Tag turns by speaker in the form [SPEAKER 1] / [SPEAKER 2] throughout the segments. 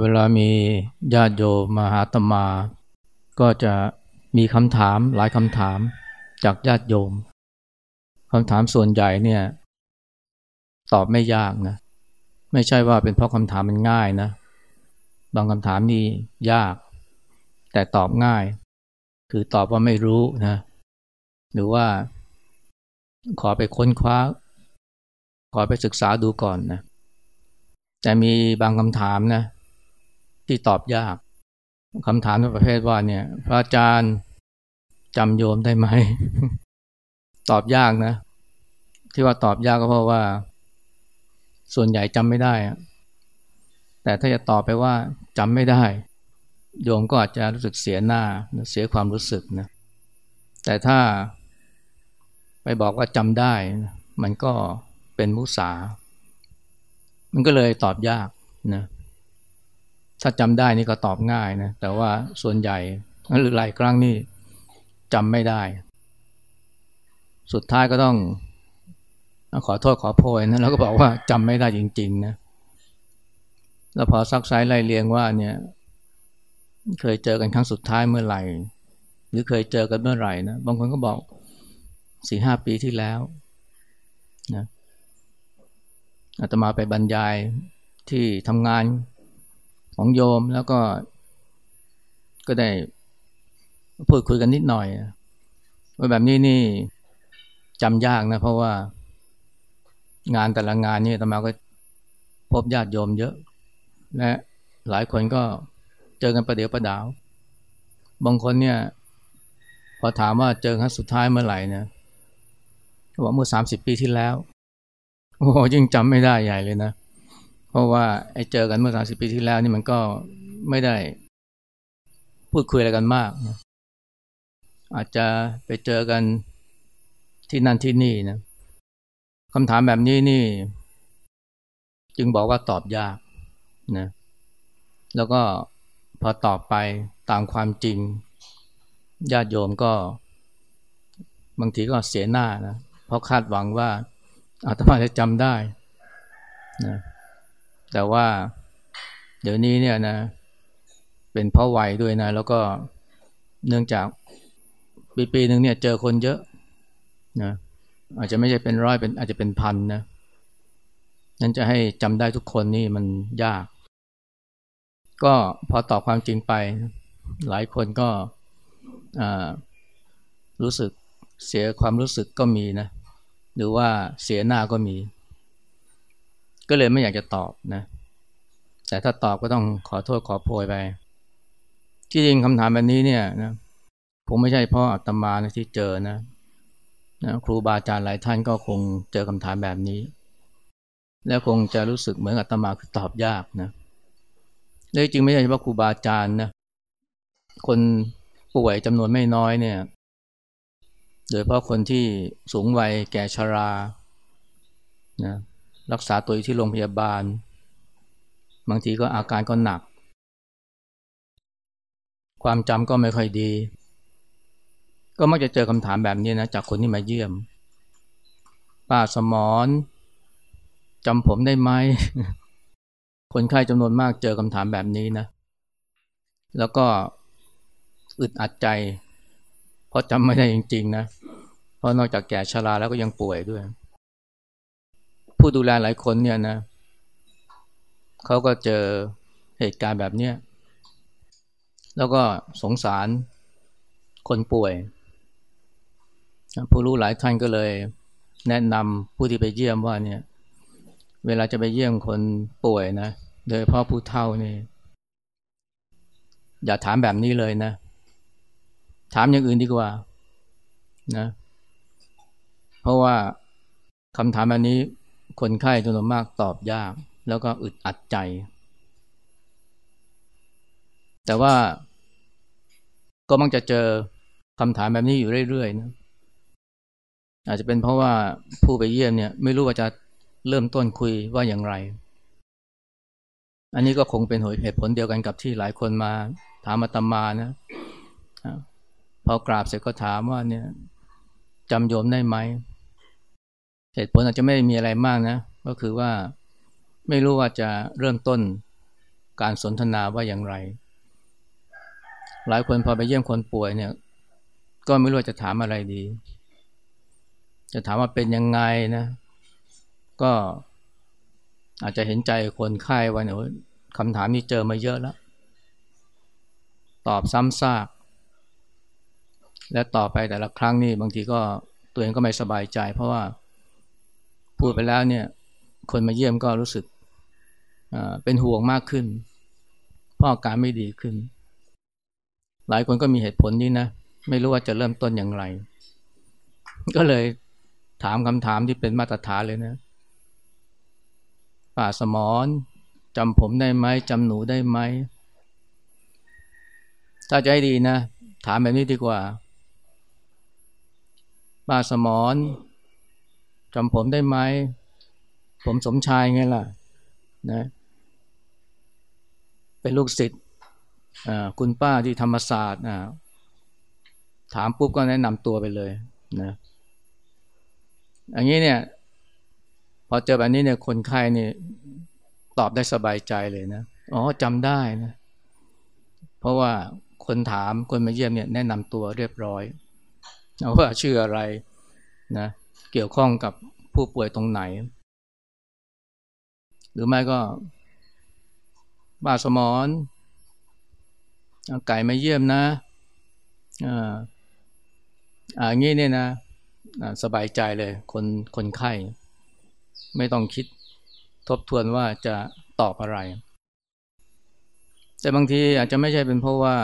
[SPEAKER 1] เวลามีญาติโยมมาหาตมา ก็จะมีคำถามหลายคำถามจากญาติโยมคำถามส่วนใหญ่เนี่ย ตอบไม่ยากนะ ไม่ใช่ว่าเป็นเพราะคำถามมันง่ายนะ บางคำถามนี่ยาก แต่ตอบง่าย คือตอบว่าไม่รู้นะ หรือว่าขอไปค้นคว้า ขอไปศึกษาดูก่อนนะ แต่มีบางคำถามนะ ที่ตอบยากคำถามในประเภทว่าเนี่ย พระอาจารย์จำโยมได้ไหม ตอบยากนะ ที่ว่าตอบยากก็เพราะว่า ส่วนใหญ่จำไม่ได้แต่ถ้าจะตอบไปว่าจำไม่ได้ โยมก็อาจจะรู้สึกเสียหน้าเสียความรู้สึกนะแต่ถ้าไปบอกว่าจำได้ มันก็เป็นมุสา มันก็เลยตอบยากนะ ถ้าจำได้นี่ก็ตอบง่ายนะ แต่ว่าส่วนใหญ่หรือหลายครั้งนี่จำไม่ได้ สุดท้ายก็ต้องขอโทษขอโพยนะแล้วก็บอกว่าจำไม่ได้จริง ๆ นะ แล้วพอซักไซไล่เรียงว่าเนี่ย เคยเจอกันครั้งสุดท้ายเมื่อไหร่ หรือเคยเจอกันเมื่อไหร่นะ บางคนก็บอกสี่ห้าปีที่แล้วนะอาตมาไปบรรยายที่ทำงาน ของโยมแล้วก็ก็ได้พูดคุยกันนิดหน่อยว่าแบบนี้นี่จำยากนะ เพราะว่างานแต่ละงานนี่ตมาก็พบญาติโยมเยอะ และหลายคนก็เจอกันประเดี๋ยวประดาว บางคนเนี่ย พอถามว่าเจอครั้งสุดท้ายเมื่อไหร่นี่ยบอกเมื่อสามสิบปีที่แล้ว โอ้ยิ่งจำไม่ได้ใหญ่เลยนะเพราะว่าไอ้เจอกันเมื่อสามสิบปีที่แล้วนี่มันก็ไม่ได้พูดคุยอะไรกันมากนะอาจจะไปเจอกันที่นั่นที่นี่นะคำถามแบบนี้นี่ จึงบอกว่าตอบยากนะแล้วก็พอตอบไปตามความจริงญาติโยมก็ บางทีก็เสียหน้านะเพราะคาดหวังว่าอาตมาจะจำได้นะ แต่ว่าเดี๋ยวนี้เนี่ยนะ เป็นเพราะวัยด้วยนะ แล้วก็เนื่องจากปีปีหนึ่งเนี่ยเจอคนเยอะนะอาจจะไม่ใช่เป็นร้อยเป็นอาจจะเป็นพันนะนั้นจะให้จำได้ทุกคนนี่มันยาก ก็พอตอบความจริงไป หลายคนก็รู้สึกเสียความรู้สึกก็มีนะ หรือว่าเสียหน้าก็มี ก็เลยไม่อยากจะตอบนะ แต่ถ้าตอบก็ต้องขอโทษขอโพยไป ที่จริงคำถามแบบนี้เนี่ยนะผมไม่ใช่เพราะอาตมานะที่เจอนะนะครูบาอาจารย์หลายท่านก็คงเจอคำถามแบบนี้ แล้วคงจะรู้สึกเหมือนอาตมาคือตอบยากนะและจริงไม่ใช่เฉพาะครูบาอาจารย์นะคนป่วยจำนวนไม่น้อยเนี่ย โดยเฉพาะคนที่สูงวัยแก่ชรานะ รักษาตัวอยู่ที่โรงพยาบาล บางทีก็อาการก็หนัก ความจำก็ไม่ค่อยดี ก็มักจะเจอคำถามแบบนี้นะจากคนที่มาเยี่ยม ป้าสมอนจำผมได้ไหม คนไข้จำนวนมากเจอคำถามแบบนี้นะ แล้วก็อึดอัดใจ เพราะจำไม่ได้จริง ๆ นะ เพราะนอกจากแก่ชราแล้วก็ยังป่วยด้วย ผู้ดูแลหลายคนเนี่ยนะเขาก็เจอเหตุการณ์แบบเนี้ยแล้วก็สงสารคนป่วย ผู้รู้หลายท่านก็เลย แนะนำผู้ที่ไปเยี่ยมว่าเนี่ย เวลาจะไปเยี่ยมคนป่วยนะโดยเพาะผู้เฒ่านี่อย่าถามแบบนี้เลยนะ ถามอย่างอื่นดีกว่านะ เพราะว่าคำถามแบบนี้ คนไข้จำนวนมากตอบยาก แล้วก็อึดอัดใจ แต่ว่าก็มักจะเจอคำถามแบบนี้อยู่เรื่อยๆนะอาจจะเป็นเพราะว่าผู้ไปเยี่ยมเนี่ย ไม่รู้ว่าจะเริ่มต้นคุยว่าอย่างไร อันนี้ก็คงเป็นเหตุผลเดียวกันกับที่หลายคนมาถามมาตมานะพอกราบเสร็จก็ถามว่าเนี่ยจำโยมได้ไหม เหตุผลอาจจะไม่มีอะไรมากนะ ก็คือว่าไม่รู้ว่าจะเริ่มต้นการสนทนาว่าอย่างไร หลายคนพอไปเยี่ยมคนป่วยเนี่ย ก็ไม่รู้จะถามอะไรดี จะถามว่าเป็นยังไงนะ ก็อาจจะเห็นใจคนไข้ว่าเนี่ยคำถามนี้เจอมาเยอะแล้ว ตอบซ้ำซาก และต่อไปแต่ละครั้งนี่บางทีก็ตัวเองก็ไม่สบายใจ เพราะว่า พูดไปแล้วเนี่ย คนมาเยี่ยมก็รู้สึกเป็นห่วงมากขึ้นเพราะอาการไม่ดีขึ้น หลายคนก็มีเหตุผลนี้นะ ไม่รู้ว่าจะเริ่มต้นอย่างไร ก็เลยถามคำถามที่เป็นมาตรฐานเลยนะป่าสมอนจำผมได้ไหมจำหนูได้ไหมถ้าใจดีนะ ถามแบบนี้ดีกว่าป้าสมอน จำผมได้ไหม ผมสมชายไงล่ะนะเป็นลูกศิษย์คุณป้าที่ธรรมศาสตร์ถามปุ๊บก็แนะนำตัวไปเลยนะอันนี้เนี่ย พอเจอแบบนี้เนี่ยคนไข้เนี่ยตอบได้สบายใจเลยนะอ๋อจำได้นะ เพราะว่าคนถามคนมาเยี่ยมเนี่ยแนะนำตัวเรียบร้อยว่าชื่ออะไรนะ เกี่ยวข้องกับผู้ป่วยตรงไหน หรือไม่ก็บาสมอนไก่มาเยี่ยมนะอ่าอ่างี้เนี่ยนะสบายใจเลยคนคนไข้ ไม่ต้องคิดทบทวนว่าจะตอบอะไร แต่บางทีอาจจะไม่ใช่เป็นเพราะว่า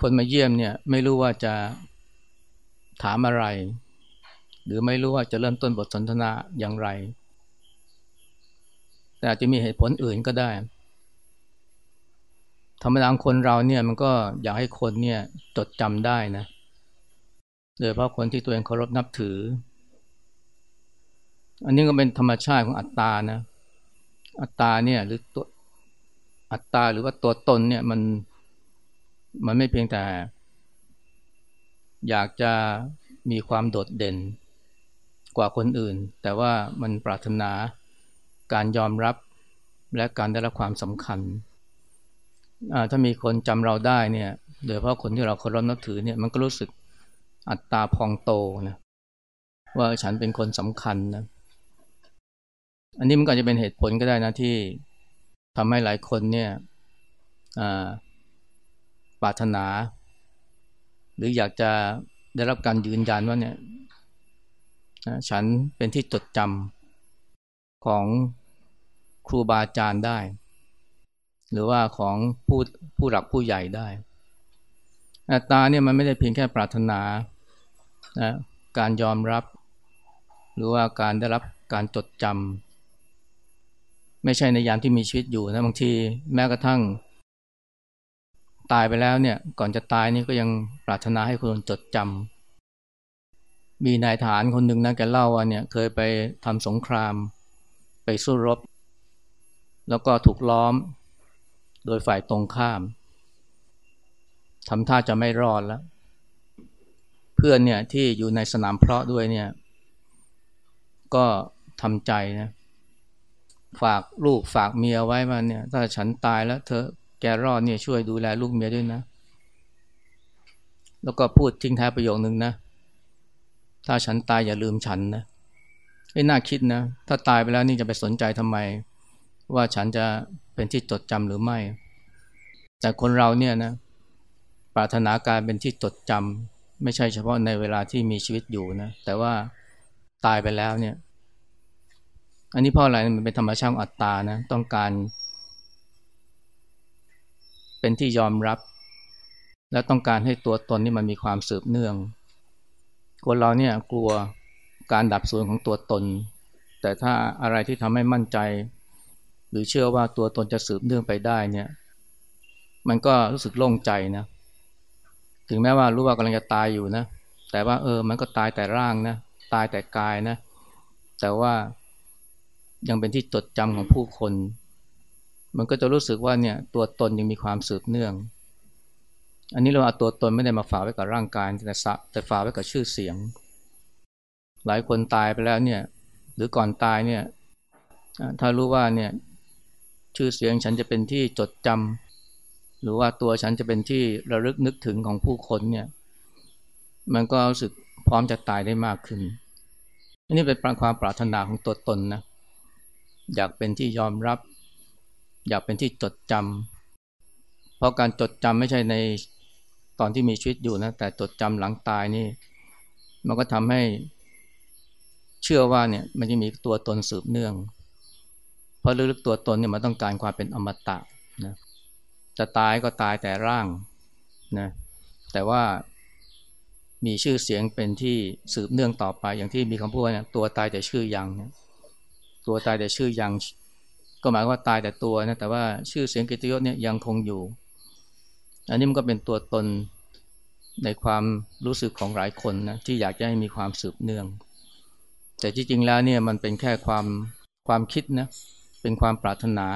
[SPEAKER 1] คนมาเยี่ยมเนี่ย ไม่รู้ว่าจะ ถามอะไร หรือไม่รู้ว่าจะเริ่มต้นบทสนทนาอย่างไร แต่อาจจะมีเหตุผลอื่นก็ได้ ธรรมดาคนเราเนี่ยมันก็อยากให้คนเนี่ยจดจำได้นะ โดยเฉพาะคนที่ตัวเองเคารพนับถือ อันนี้ก็เป็นธรรมชาติของอัตตานะ อัตตาเนี่ยหรือตัวอัตตาหรือว่าตัวตนเนี่ยมันมันไม่เพียงแต่ อยากจะมีความโดดเด่นกว่าคนอื่น แต่ว่ามันปรารถนาการยอมรับและการได้รับความสำคัญ ถ้ามีคนจำเราได้เนี่ยโดยเฉพาะคนที่เราเคารพนับถือเนี่ยมันก็รู้สึกอัตตาพองโตนะว่าฉันเป็นคนสำคัญนะอันนี้มันก็จะเป็นเหตุผลก็ได้นะที่ทำให้หลายคนเนี่ยปรารถนา หรืออยากจะได้รับการยืนยันว่าเนี่ยฉันเป็นที่จดจำของครูบาอาจารย์ได้ หรือว่าของผู้ผู้หลักผู้ใหญ่ได้อัตตาเนี่ยมันไม่ได้เพียงแค่ปรารถนานะการยอมรับ หรือว่าการได้รับการจดจำไม่ใช่ในยามที่มีชีวิตอยู่นะบางทีแม้กระทั่ง ตายไปแล้วเนี่ยก่อนจะตายนี่ก็ยังปรารถนาให้คนจดจำมีนายฐานคนหนึ่งนะแกเล่าว่าเนี่ยเคยไปทำสงคราม ไปสู้รบ แล้วก็ถูกล้อมโดยฝ่ายตรงข้ามทำท่าจะไม่รอดแล้ว เพื่อนเนี่ยที่อยู่ในสนามเพาะด้วยเนี่ย ก็ทำใจนะ ฝากลูกฝากเมียไว้มาเนี่ย ถ้าฉันตายแล้วเธอ แกรอดเนี่ยช่วยดูแลลูกเมียด้วยนะ แล้วก็พูดทิ้งท้ายประโยคนึงนะ ถ้าฉันตายอย่าลืมฉันนะไอ้น่าคิดนะ ถ้าตายไปแล้วนี่จะไปสนใจทำไม ว่าฉันจะเป็นที่จดจำหรือไม่ แต่คนเราเนี่ยนะปรารถนาการเป็นที่จดจำไม่ใช่เฉพาะในเวลาที่มีชีวิตอยู่นะ แต่ว่าตายไปแล้วเนี่ย อันนี้เพราะอะไรมันเป็นธรรมชาติอัตตานะ ต้องการ เป็นที่ยอมรับ และต้องการให้ตัวตนนี่มันมีความสืบเนื่องคนเราเนี่ยกลัวการดับสูญของตัวตน แต่ถ้าอะไรที่ทำให้มั่นใจ หรือเชื่อว่าตัวตนจะสืบเนื่องไปได้เนี่ยมันก็รู้สึกโล่งใจนะ ถึงแม้ว่ารู้ว่ากำลังจะตายอยู่นะ แต่ว่าเออ มันก็ตายแต่ร่างนะ ตายแต่กายนะ แต่ว่ายังเป็นที่จดจำของผู้คน มันก็จะรู้สึกว่าเนี่ยตัวตนยังมีความสืบเนื่อง อันนี้เราเอาตัวตนไม่ได้มาฝากไว้กับร่างกายแต่สะแต่ฝากไว้กับชื่อเสียง หลายคนตายไปแล้วเนี่ยหรือก่อนตายเนี่ยถ้ารู้ว่าเนี่ยชื่อเสียงฉันจะเป็นที่จดจำหรือว่าตัวฉันจะเป็นที่ระลึกนึกถึงของผู้คนเนี่ยมันก็รู้สึกพร้อมจะตายได้มากขึ้นอันนี้เป็นความปรารถนาของตัวตนนะอยากเป็นที่ยอมรับ อยากเป็นที่จดจำเพราะการจดจำไม่ใช่ในตอนที่มีชีวิตอยู่นะแต่จดจำหลังตายนี่ มันก็ทำให้เชื่อว่าเนี่ยมันจะมีตัวตนสืบเนื่อง เพราะลึกๆตัวตนเนี่ยมันต้องการความเป็นอมตะนะจะตายก็ตายแต่ร่างนะแต่ว่ามีชื่อเสียงเป็นที่สืบเนื่องต่อไปอย่างที่มีคำพูดว่าเนี่ยตัวตายแต่ชื่อยังเนี่ยตัวตายแต่ชื่อยัง ก็หมายว่าตายแต่ตัวนะแต่ว่าชื่อเสียงกิตยศเนี่ยยังคงอยู่ อันนี้มันก็เป็นตัวตนในความรู้สึกของหลายคนนะที่อยากจะให้มีความสืบเนื่อง แต่ที่จริงแล้วเนี่ยมันเป็นแค่ความความคิดนะเป็นความปรารถนา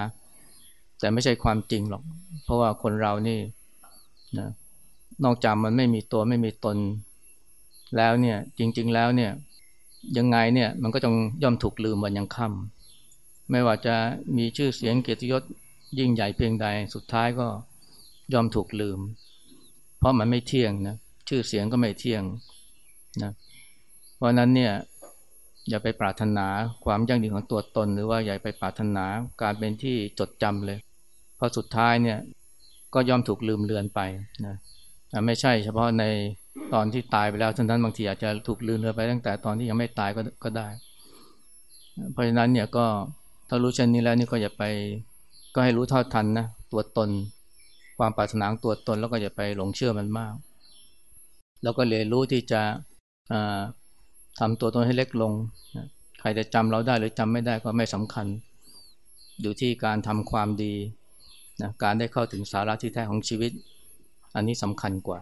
[SPEAKER 1] แต่ไม่ใช่ความจริงหรอก เพราะว่าคนเรานี่นะนอกจากมันไม่มีตัวไม่มีตนแล้วเนี่ยจริง ๆ แล้วเนี่ยยังไงเนี่ยมันก็ต้องย่อมถูกลืมวันยังค่ำ ไม่ว่าจะมีชื่อเสียงเกียรติยศยิ่งใหญ่เพียงใดสุดท้ายก็ยอมถูกลืม เพราะมันไม่เที่ยงนะชื่อเสียงก็ไม่เที่ยงนะเพราะนั้นเนี่ยอย่าไปปรารถนาความยั่งยืนของตัวตน หรือว่าอย่าไปปรารถนาการเป็นที่จดจำเลย เพราะสุดท้ายเนี่ยก็ยอมถูกลืมเลือนไปนะไม่ใช่เฉพาะในตอนที่ตายไปแล้วทั้งนั้นบางทีอาจจะถูกลืมเลือนไปตั้งแต่ตอนที่ยังไม่ตายก็ก็ได้ เพราะฉะนั้นเนี่ยก็ ถ้ารู้เช่นนี้แล้วนี่ก็อย่าไป ก็ให้รู้เท่าทันนะตัวตน ความปรารถนาตัวตนแล้วก็อย่าไปหลงเชื่อมันมาก แล้วก็เรียนรู้ที่จะทำตัวตนให้เล็กลง ใครจะจำเราได้หรือจำไม่ได้ก็ไม่สำคัญ อยู่ที่การทำความดีนะการได้เข้าถึงสาระที่แท้ของชีวิต อันนี้สำคัญกว่า